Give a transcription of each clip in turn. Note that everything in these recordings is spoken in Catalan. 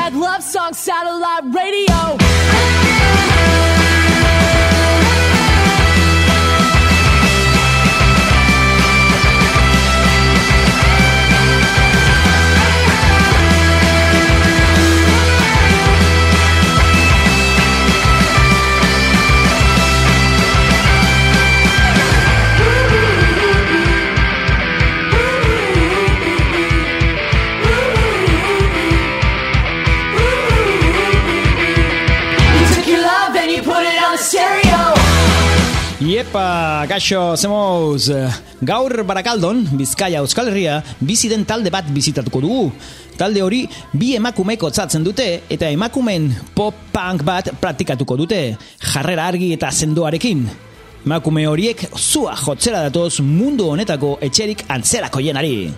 Mad Love Song Satellite Radio. Iepa, kaixo, zemoz, eh, gaur barakaldon, Bizkaia Euskal Herria, bizi den talde bat bizitatuko dugu. Talde hori bi emakumeko tzatzen dute eta emakumen pop-punk bat praktikatuko dute, jarrera argi eta sendoarekin. Emakume horiek zua jotzera datoz mundu honetako etxerik antzerako jenari.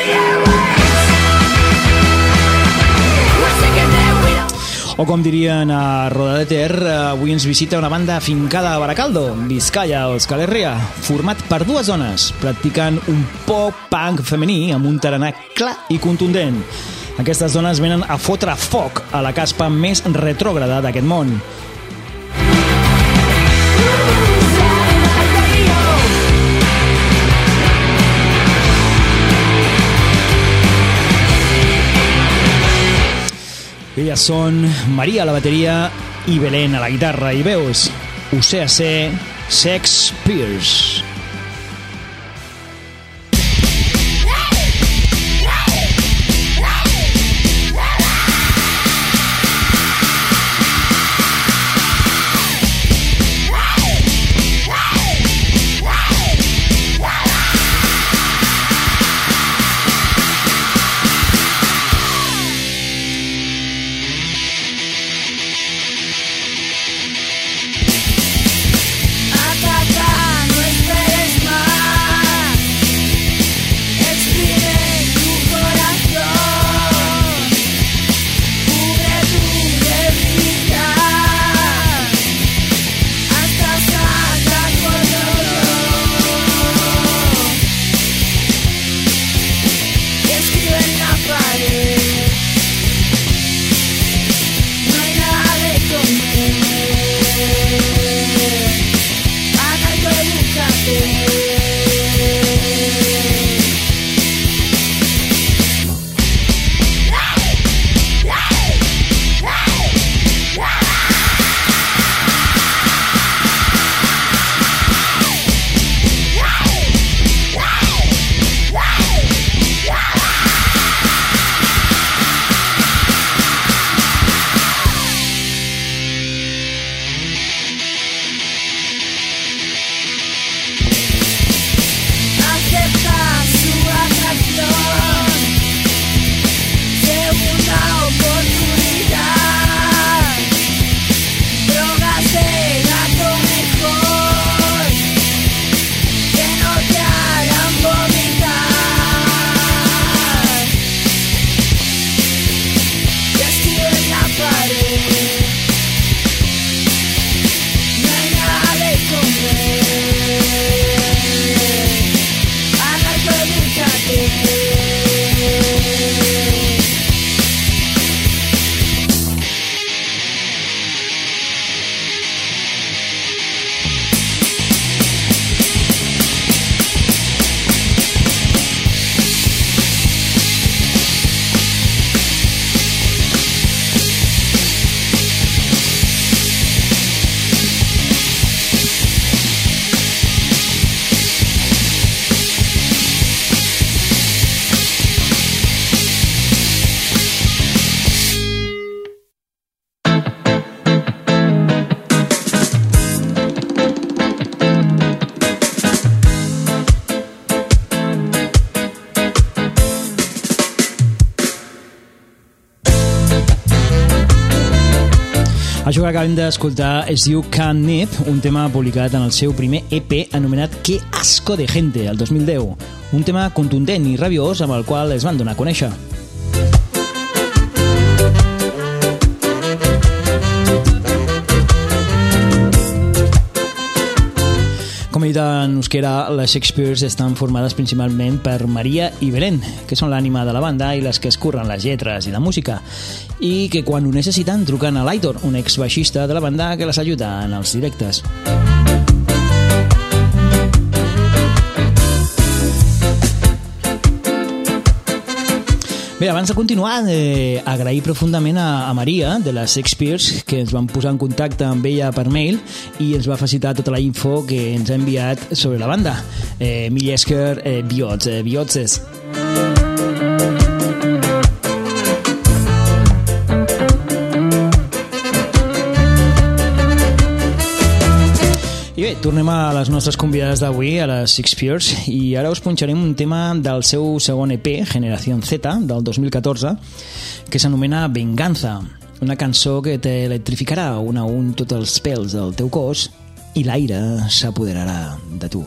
Satellite O com dirien a Rodadeter, avui ens visita una banda fincada a Baracaldo, Vizcaya, Euskal Herria, format per dues dones, practicant un pop-punk femení amb un tarannà clar i contundent. Aquestes dones venen a fotre foc a la caspa més retrògrada d'aquest món. Elles són Maria a la bateria i Belén a la guitarra i veus UCAC Sex Pierce. Això que acabem d'escoltar es diu Can't Nip, un tema publicat en el seu primer EP anomenat Que asco de gente, el 2010. Un tema contundent i rabiós amb el qual es van donar a conèixer. Com he dit en euskera, les Shakespeares estan formades principalment per Maria i Belén, que són l'ànima de la banda i les que escurren les lletres i la música, i que quan ho necessiten truquen a l'Aitor, un ex-baixista de la banda que les ajuda en els directes. Bé, abans de continuar, eh, agrair profundament a, a Maria, de les Shakespeares, que ens van posar en contacte amb ella per mail i ens va facilitar tota la info que ens ha enviat sobre la banda. Eh, Miliesker eh, Biots, eh, tornem a les nostres convidades d'avui, a les Six Fears, i ara us punxarem un tema del seu segon EP, Generació Z, del 2014, que s'anomena Venganza, una cançó que t'electrificarà un a un tots els pèls del teu cos i l'aire s'apoderarà de tu.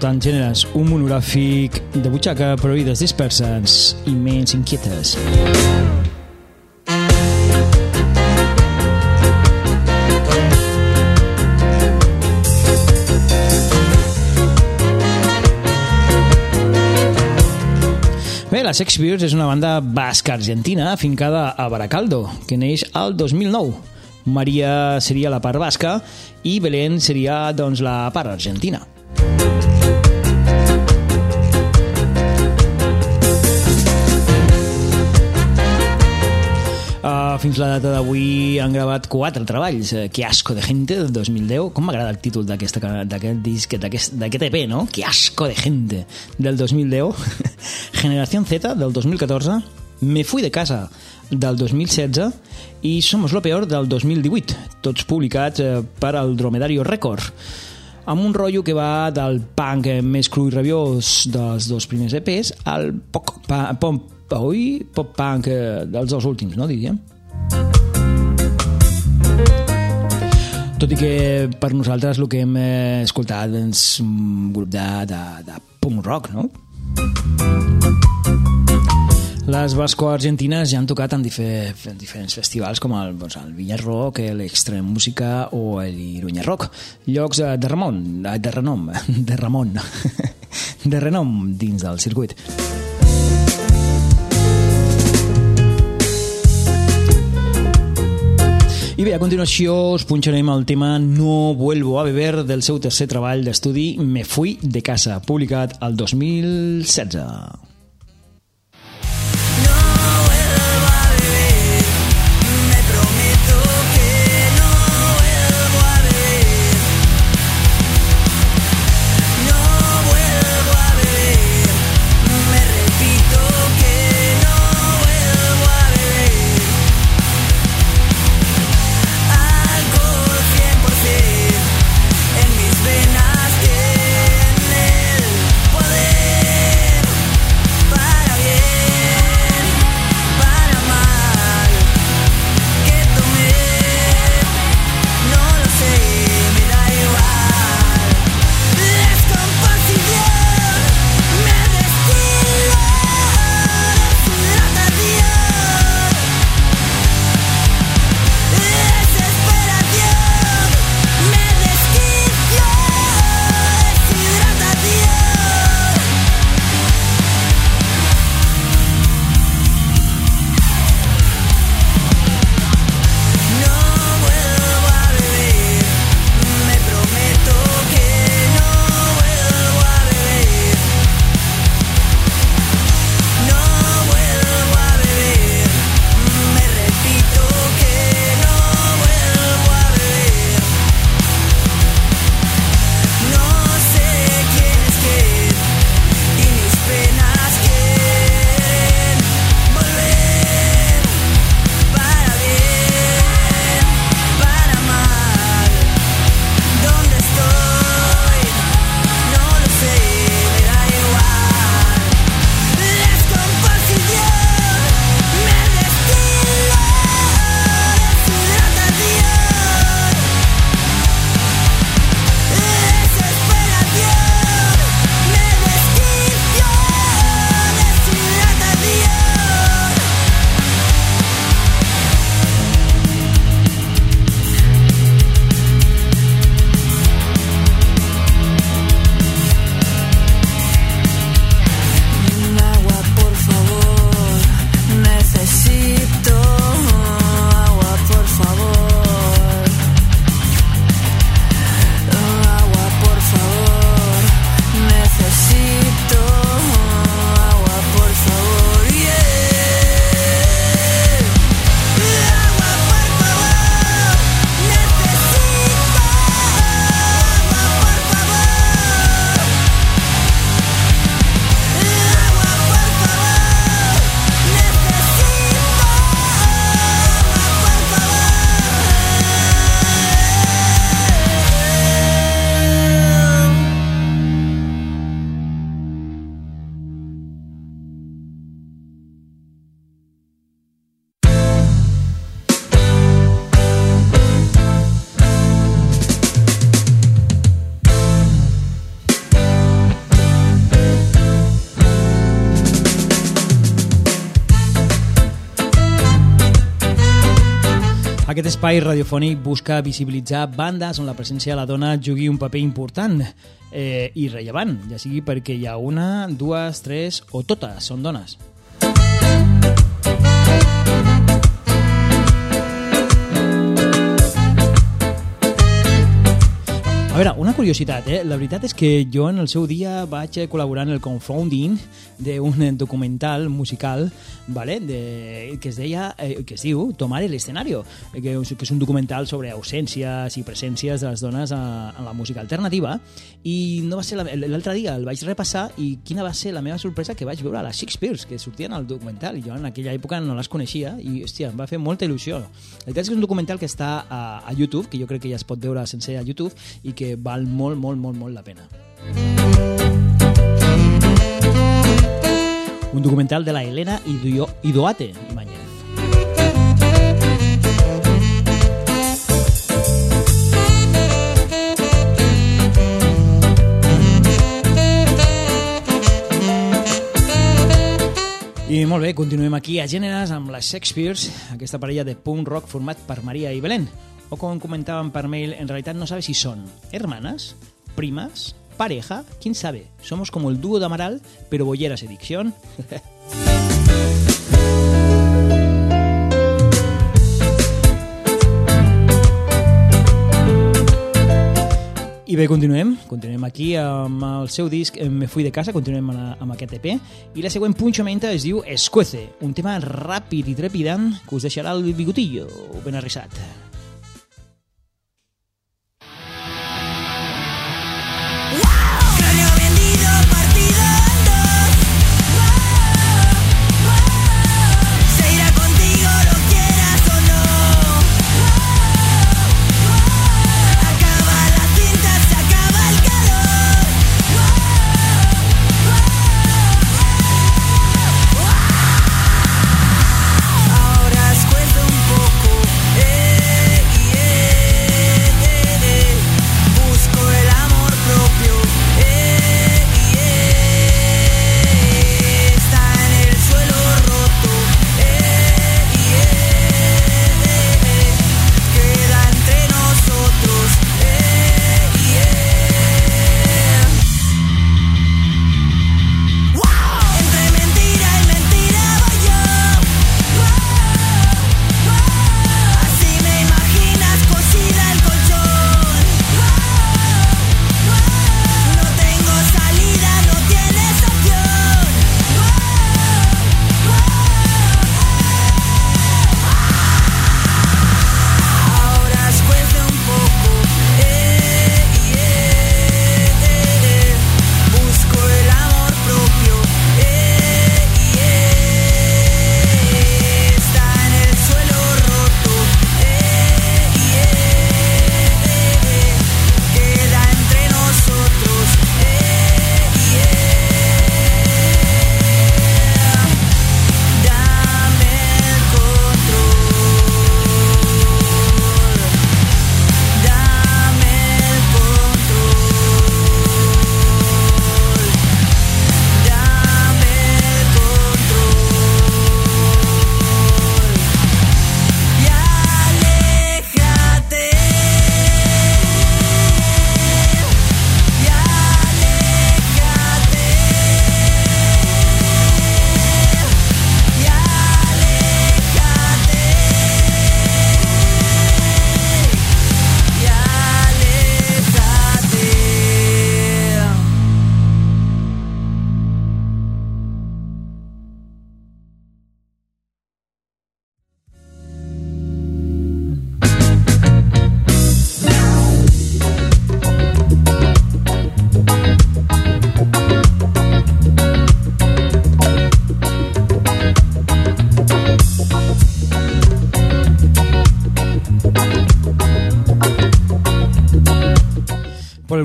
escoltant Gèneres, un monogràfic de butxaca però vides disperses i menys inquietes. Bé, la Sex Beers és una banda basca-argentina afincada a Baracaldo, que neix al 2009. Maria seria la part basca i Belén seria doncs, la part argentina. Fins la data d'avui han gravat quatre treballs. Uh, Que asco de gente, del 2010. Com m'agrada el títol d'aquest disc, d'aquest EP, no? Que asco de gente, del 2010. Generación Z, del 2014. Me fui de casa, del 2016. I Somos lo peor, del 2018. Tots publicats uh, per al Dromedario Record amb un rotllo que va del punk eh, més cru i rabiós dels dos primers EPs al poc, pop, oi, pop punk eh, dels dos últims, no, diríem? Tot i que per nosaltres el que hem eh, escoltat és un grup de, de, de punk rock, no? Les basco-argentines ja han tocat en, difer en diferents festivals com el, doncs, el Villa Rock, l'Extrem Música o l'Iruña Rock. Llocs eh, de Ramon, eh, de renom, de Ramon, de renom dins del circuit. I bé, a continuació us punxarem el tema No vuelvo a beber del seu tercer treball d'estudi Me fui de casa, publicat el 2016. Aquest espai radiofònic busca visibilitzar bandes on la presència de la dona jugui un paper important eh, i rellevant, ja sigui perquè hi ha una, dues, tres o totes són dones. Veure, una curiositat, eh? La veritat és que jo en el seu dia vaig eh, col·laborar en el confounding d'un documental musical vale? de, que es deia eh, que es diu Tomar el escenario eh, que, que és un documental sobre ausències i presències de les dones en la música alternativa i no va ser la- l'altre dia el vaig repassar i quina va ser la meva sorpresa que vaig veure a les Shakespeare que sortien al documental i jo en aquella època no les coneixia i hòstia, em va fer molta il·lusió la veritat és que és un documental que està a, a YouTube que jo crec que ja es pot veure sencer a YouTube i que val molt, molt, molt, molt la pena un documental de la Elena Ido Idoate Ibáñez. I molt bé, continuem aquí a Gèneres amb les Shakespeares, aquesta parella de punk rock format per Maria i Belén. O com comentàvem per mail, en realitat no sabe si son hermanas, primas, pareja, quién sabe. Somos como el dúo de Amaral, pero bolleras edición. I bé, continuem. Continuem aquí amb el seu disc Me fui de casa, continuem amb aquest EP. I la següent punxamenta es diu Escuece, un tema ràpid i trepidant que us deixarà el bigotillo ben arrissat.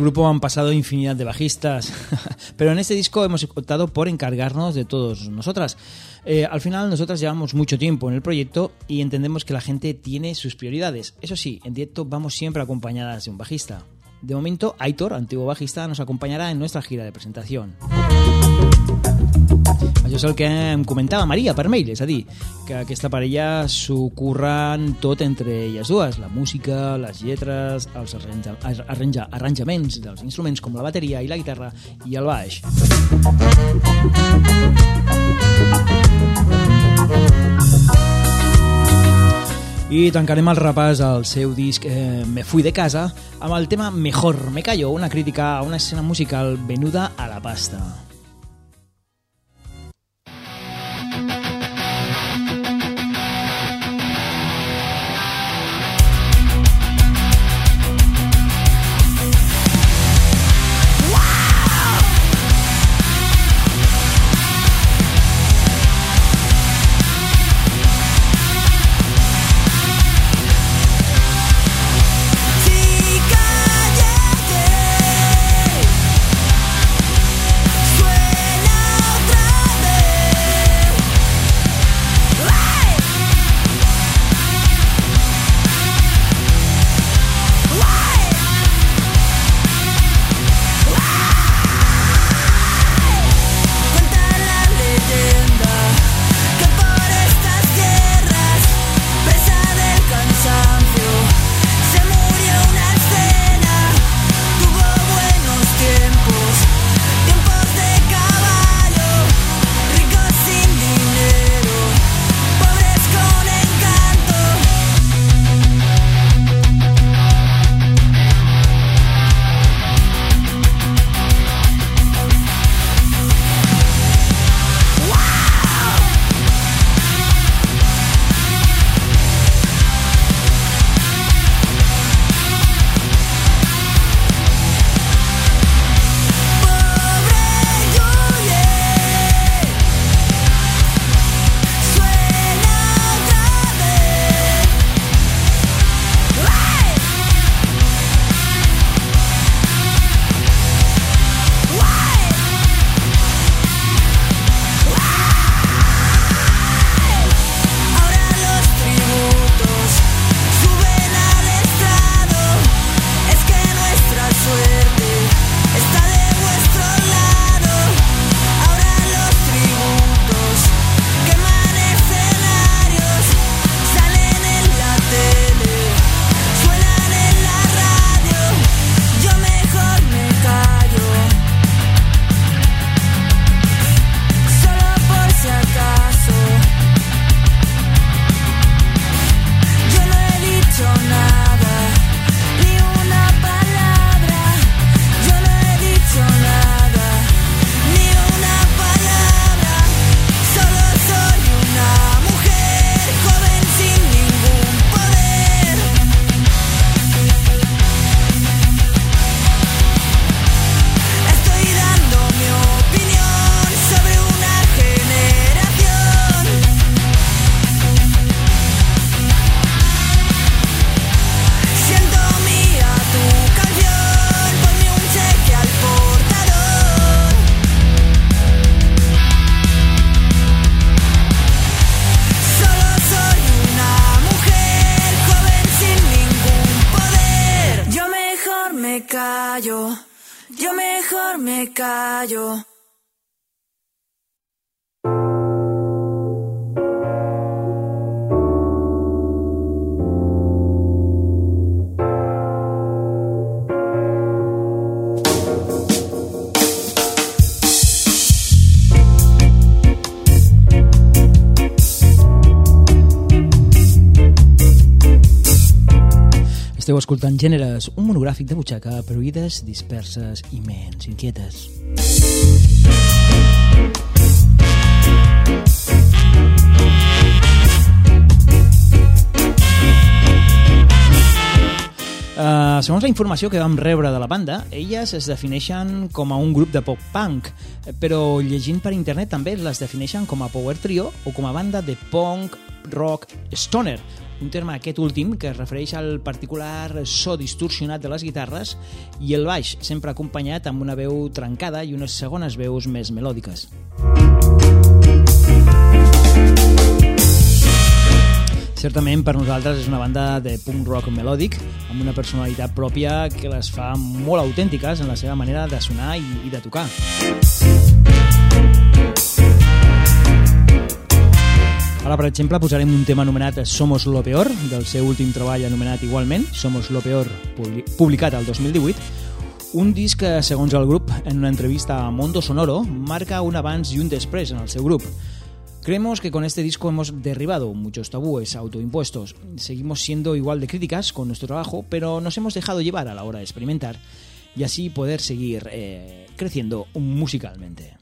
Grupo han pasado infinidad de bajistas, pero en este disco hemos optado por encargarnos de todos nosotras. Eh, al final nosotras llevamos mucho tiempo en el proyecto y entendemos que la gente tiene sus prioridades. Eso sí, en directo vamos siempre acompañadas de un bajista. De momento, Aitor, antiguo bajista, nos acompañará en nuestra gira de presentación. Això és el que em comentava Maria per mail, és a dir, que aquesta parella s'ho curren tot entre elles dues, la música, les lletres, els arranja, arranja, arranjaments dels instruments com la bateria i la guitarra i el baix. I tancarem el repàs al seu disc eh, Me fui de casa amb el tema Mejor me callo, una crítica a una escena musical venuda a la pasta. Callo. Esteu escoltant Gèneres, un monogràfic de butxaca per oïdes disperses i ments inquietes. Uh, segons la informació que vam rebre de la banda, elles es defineixen com a un grup de pop punk, però llegint per internet també les defineixen com a power trio o com a banda de punk rock stoner, un terme aquest últim que es refereix al particular so distorsionat de les guitarres i el baix, sempre acompanyat amb una veu trencada i unes segones veus més melòdiques. Certament per nosaltres és una banda de punk rock melòdic amb una personalitat pròpia que les fa molt autèntiques en la seva manera de sonar i, i de tocar. Ara, per exemple, posarem un tema anomenat Somos lo peor, del seu últim treball anomenat igualment, Somos lo peor, publi- publicat el 2018, un disc que, segons el grup, en una entrevista a Mondo Sonoro, marca un abans i un després en el seu grup. Creemos que con este disco hemos derribado muchos tabúes autoimpuestos. Seguimos siendo igual de críticas con nuestro trabajo, pero nos hemos dejado llevar a la hora de experimentar y así poder seguir eh, creciendo musicalmente.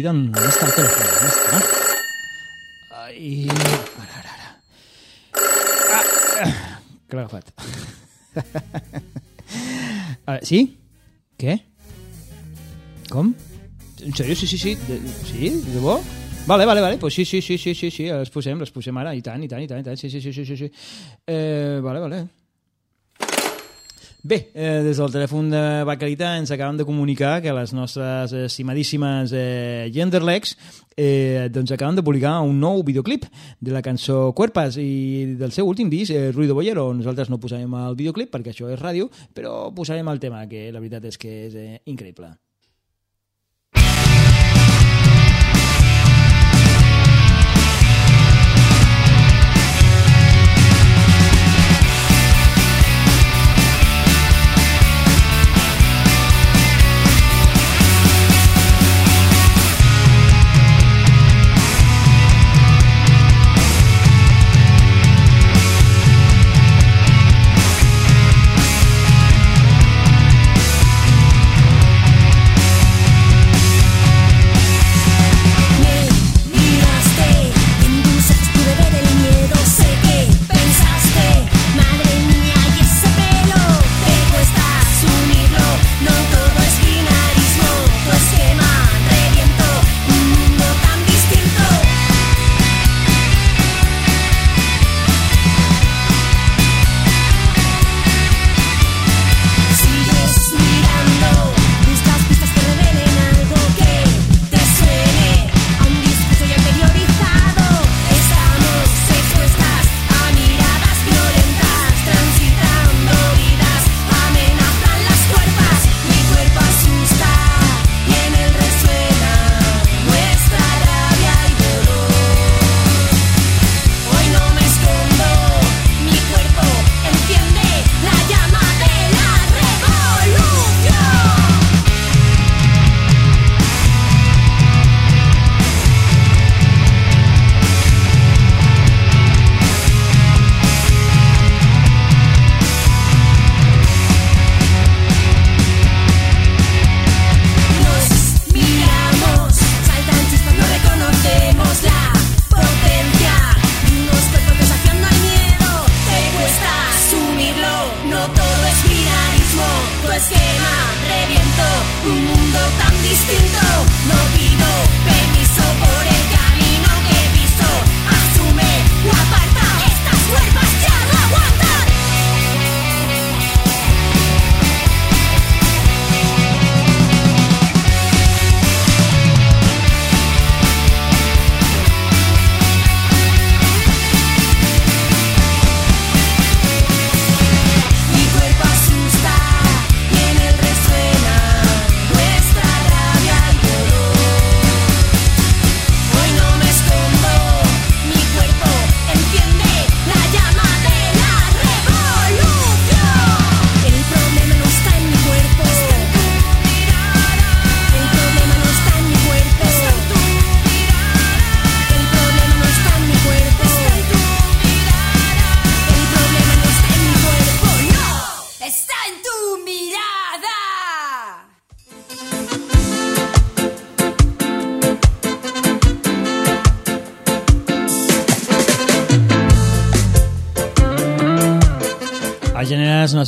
Olvidan dónde está el teléfono. ¿Dónde está? Ai... Ara, ara, ara. Ah, ah, que l'he agafat. Ah, sí? Què? Com? En sèrio? Sí, sí, sí. De, sí? De debò? Vale, vale, vale. Pues sí, sí, sí, sí, sí, sí. Les posem, les posem ara. I tant, i tant, i tant, i tant. Sí, sí, sí, sí, sí. sí. Eh, vale, vale. Bé, eh, des del telèfon de Bacalita ens acabem de comunicar que les nostres estimadíssimes eh, Genderlegs eh, doncs acaben de publicar un nou videoclip de la cançó Cuerpas i del seu últim disc, eh, Ruido Bollero. Nosaltres no posarem el videoclip perquè això és ràdio, però posarem el tema, que la veritat és que és eh, increïble.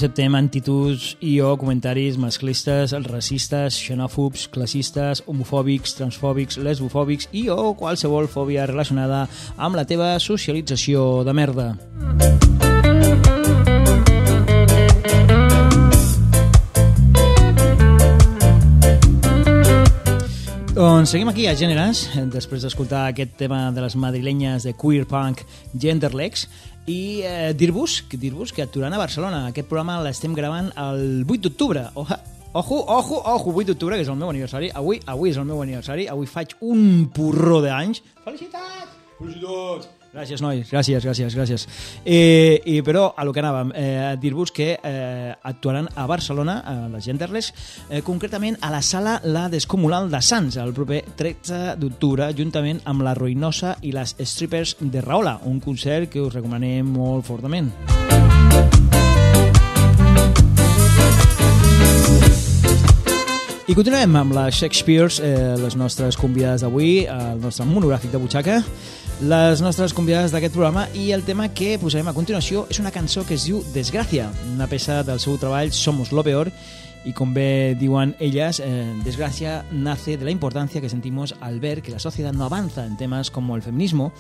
Acceptem actituds i o comentaris masclistes, racistes, xenòfobs, classistes, homofòbics, transfòbics, lesbofòbics i o qualsevol fòbia relacionada amb la teva socialització de merda. Doncs seguim aquí a Gèneres, després d'escoltar aquest tema de les madrilenyes de queer punk Genderlex, i eh, dir-vos dir que actuaran a Barcelona. Aquest programa l'estem gravant el 8 d'octubre. Ojo, ojo, ojo, 8 d'octubre, que és el meu aniversari. Avui, avui és el meu aniversari. Avui faig un porró d'anys. Felicitats! Felicitats! Gràcies, nois, gràcies, gràcies, gràcies. Eh, i, però, a lo que anàvem, eh, dir-vos que eh, actuaran a Barcelona, a les Genderles, eh, concretament a la sala La Descomunal de Sants, el proper 13 d'octubre, juntament amb la Ruïnosa i les Strippers de Rahola, un concert que us recomanem molt fortament. I continuem amb les Shakespeare's, eh, les nostres convidades d'avui, el nostre monogràfic de butxaca, les nostres convidades d'aquest programa i el tema que posarem a continuació és una cançó que es diu Desgràcia, una peça del seu treball Somos lo peor y con bé diuen elles, eh, desgracia nace de la importancia que sentimos al ver que la sociedad no avanza en temas como el feminismo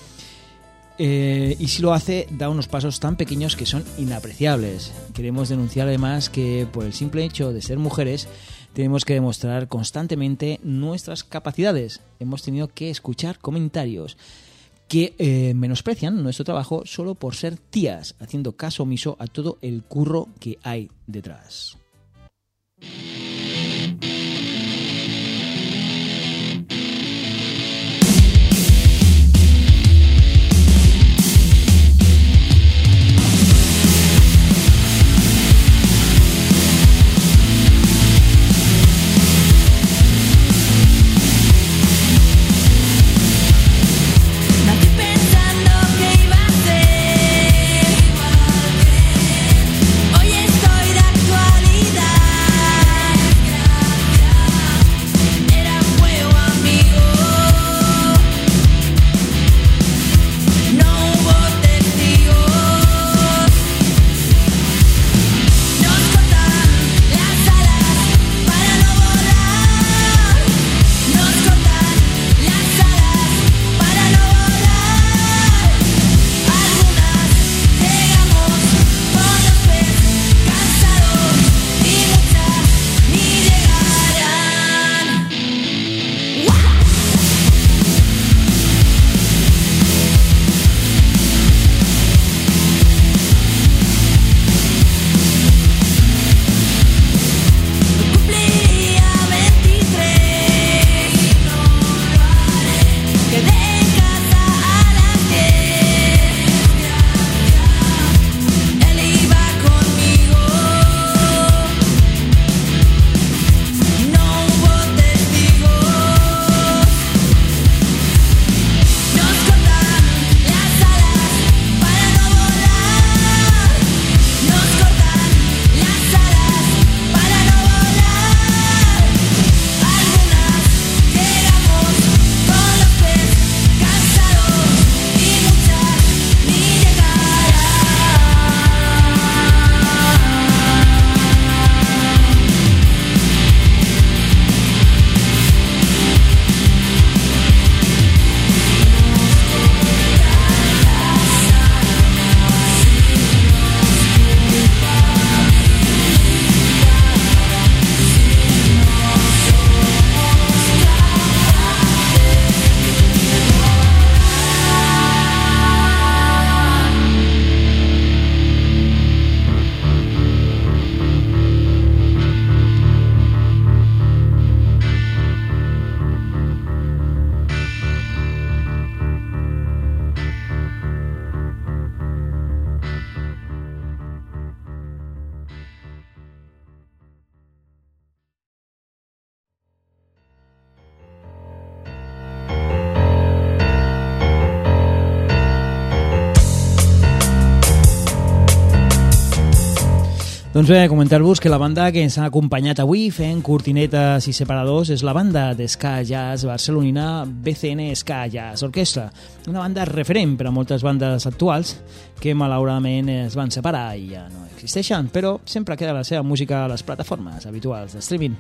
eh, y si lo hace da unos pasos tan pequeños que son inapreciables. Queremos denunciar además que por el simple hecho de ser mujeres tenemos que demostrar constantemente nuestras capacidades. Hemos tenido que escuchar comentarios que eh, menosprecian nuestro trabajo solo por ser tías, haciendo caso omiso a todo el curro que hay detrás. Doncs bé, comentar-vos que la banda que ens ha acompanyat avui fent cortinetes i separadors és la banda d'Ska Jazz barcelonina BCN Ska Jazz Orquestra, una banda referent per a moltes bandes actuals que malauradament es van separar i ja no existeixen, però sempre queda la seva música a les plataformes habituals de streaming.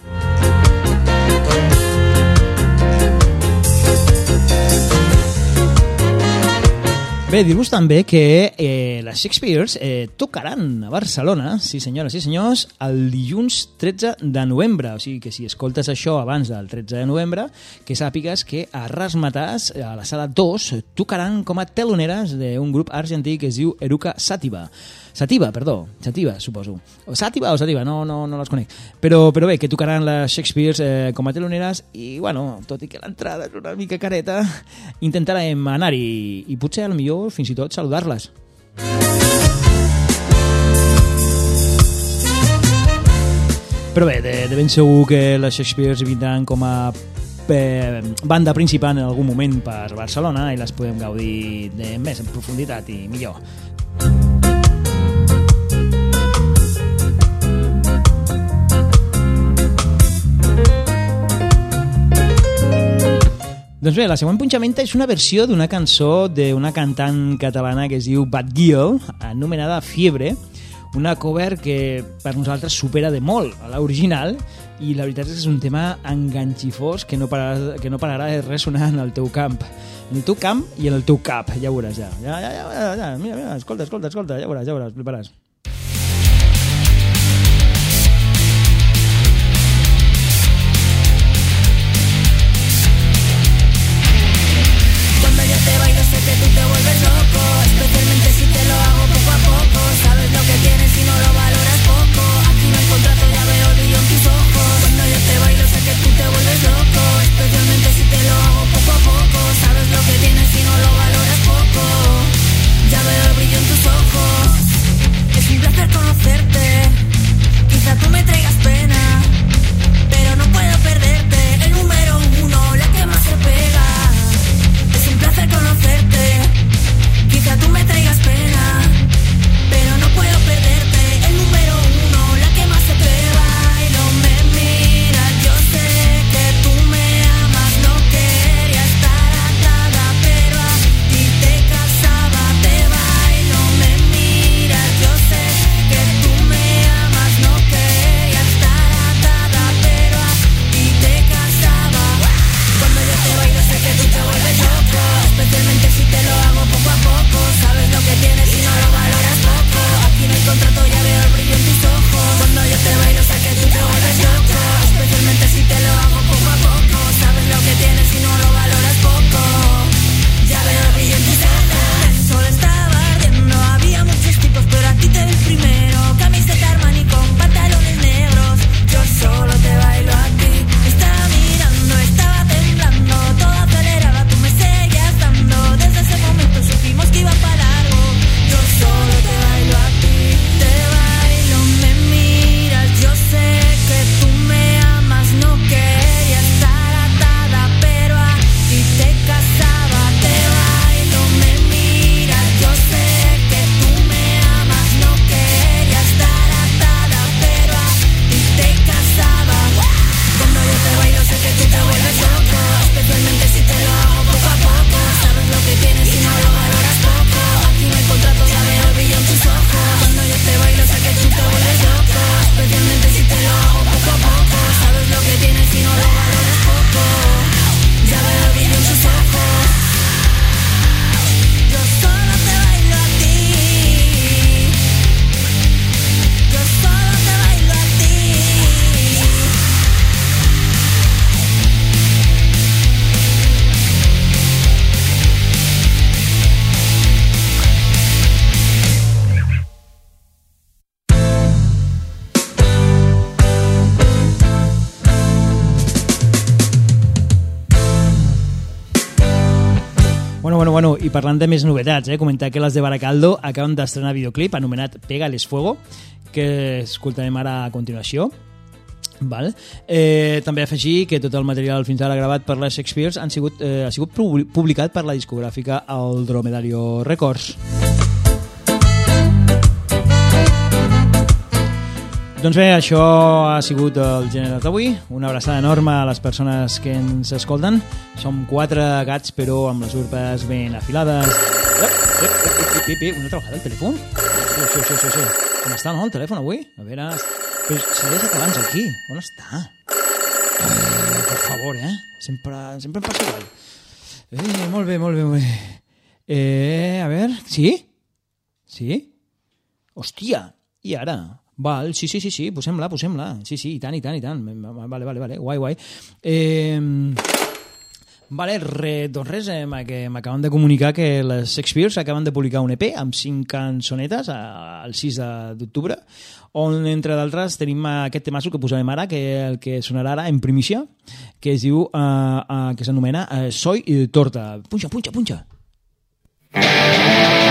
Bé, dir-vos també que eh, les Shakespeares eh, tocaran a Barcelona, sí senyores i senyors, el dilluns 13 de novembre. O sigui que si escoltes això abans del 13 de novembre, que sàpigues que a Rasmatàs, a la sala 2, tocaran com a teloneres d'un grup argentí que es diu Eruca Sativa. Sativa, perdó, Sativa, suposo. O Sativa o Sativa, no, no, no les conec. Però, però bé, que tocaran les Shakespeares eh, com a teloneres i, bueno, tot i que l'entrada és una mica careta, intentarem anar-hi i potser, al millor, fins i tot saludar-les. Però bé, de, de ben segur que les Shakespeares vindran com a eh, banda principal en algun moment per Barcelona i les podem gaudir de més en profunditat i millor. Doncs bé, la següent punxamenta és una versió d'una cançó d'una cantant catalana que es diu Bad Girl, anomenada Fiebre, una cover que per nosaltres supera de molt a l'original i la veritat és que és un tema enganxifós que no pararà, que no pararà de ressonar en el teu camp. En el teu camp i en el teu cap, ja ho veuràs ja. Ja, ja, ja, ja, ja. mira, mira, escolta, escolta, escolta, ja veuràs, ja veuràs, fliparàs. Parlant de més novetats, eh, comentar que les de Baracaldo acaben d'estrenar videoclip anomenat Pégales Fuego, que escoltarem ara a continuació. Val? Eh, també afegir que tot el material fins ara gravat per les Shakespeares han sigut, eh, ha sigut publi- publicat per la discogràfica El Dromedario Records. Doncs bé, això ha sigut el gènere d'avui. Una abraçada enorme a les persones que ens escolten. Som quatre gats, però amb les urpes ben afilades. Ep, ep, ep, ep, una altra vegada el telèfon? Sí, sí, sí, sí, sí. Com està, no, el telèfon avui? A veure... Però s'ha deixat abans aquí. On està? Ai, per favor, eh? Sempre, sempre em passa igual. Eh, molt bé, molt bé, molt bé. Eh, a veure... Sí? Sí? Hòstia, i ara? Val, sí, sí, sí, sí, posem-la, posem-la. Sí, sí, i tant, i tant, i tant. Vale, vale, vale, guai, guai. Eh, vale, re, doncs res, eh, que m'acaben de comunicar que les Shakespeare acaben de publicar un EP amb cinc cançonetes el 6 d'octubre, on, entre d'altres, tenim aquest temasso que posarem ara, que el que sonarà ara en primícia, que es diu, uh, uh, que s'anomena uh, Soy Torta. Punxa, punxa, punxa. No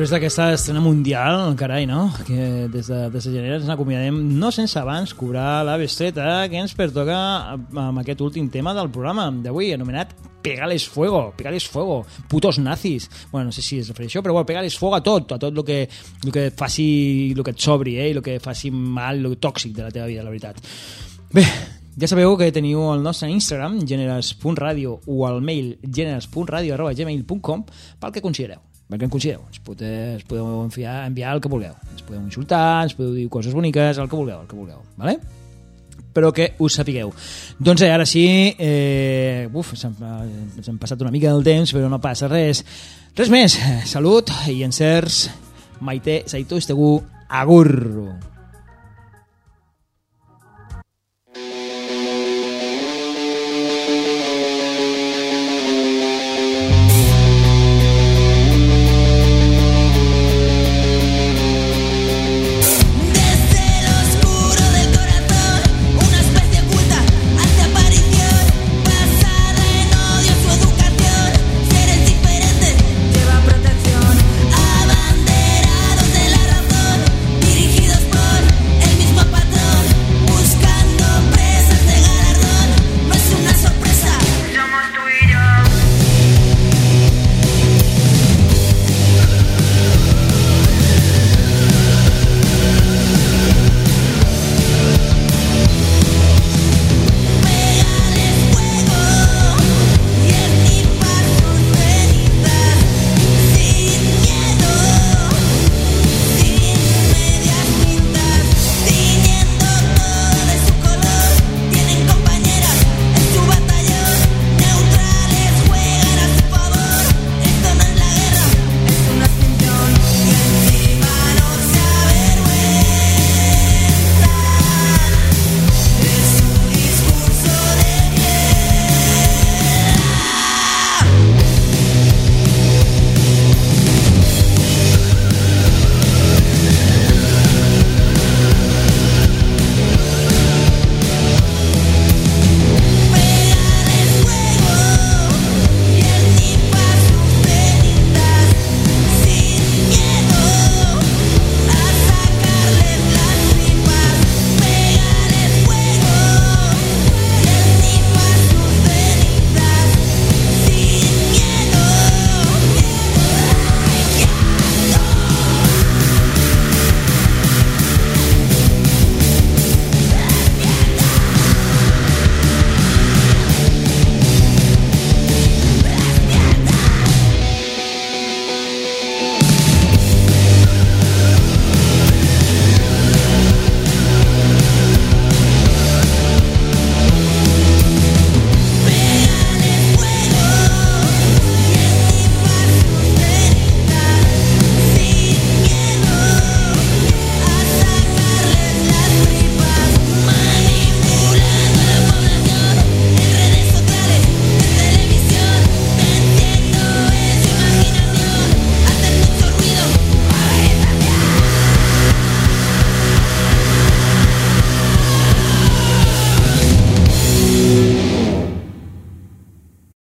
després d'aquesta estrena mundial, carai, no? Que des de, des de gener ens n'acomiadem, no sense abans cobrar la bestreta que ens pertoca amb aquest últim tema del programa d'avui, anomenat Pegales Fuego, Pegales Fuego, putos nazis. Bueno, no sé si es refereix això, però bueno, Pegales Fuego a tot, a tot el que, el que faci, el que et sobri, eh? el que faci mal, el tòxic de la teva vida, la veritat. Bé, ja sabeu que teniu el nostre Instagram, generes.radio, o el mail generes.radio.gmail.com pel que considereu. Per què en considereu? Ens podeu, ens podeu enviar, enviar el que vulgueu. Ens podeu insultar, ens podeu dir coses boniques, el que vulgueu, el que vulgueu. Vale? però que us sapigueu. Doncs eh, ara sí, eh, uf, s'ha s'ha passat una mica del temps, però no passa res. Res més, salut i encerts, maite, zaitu, estegu, agur!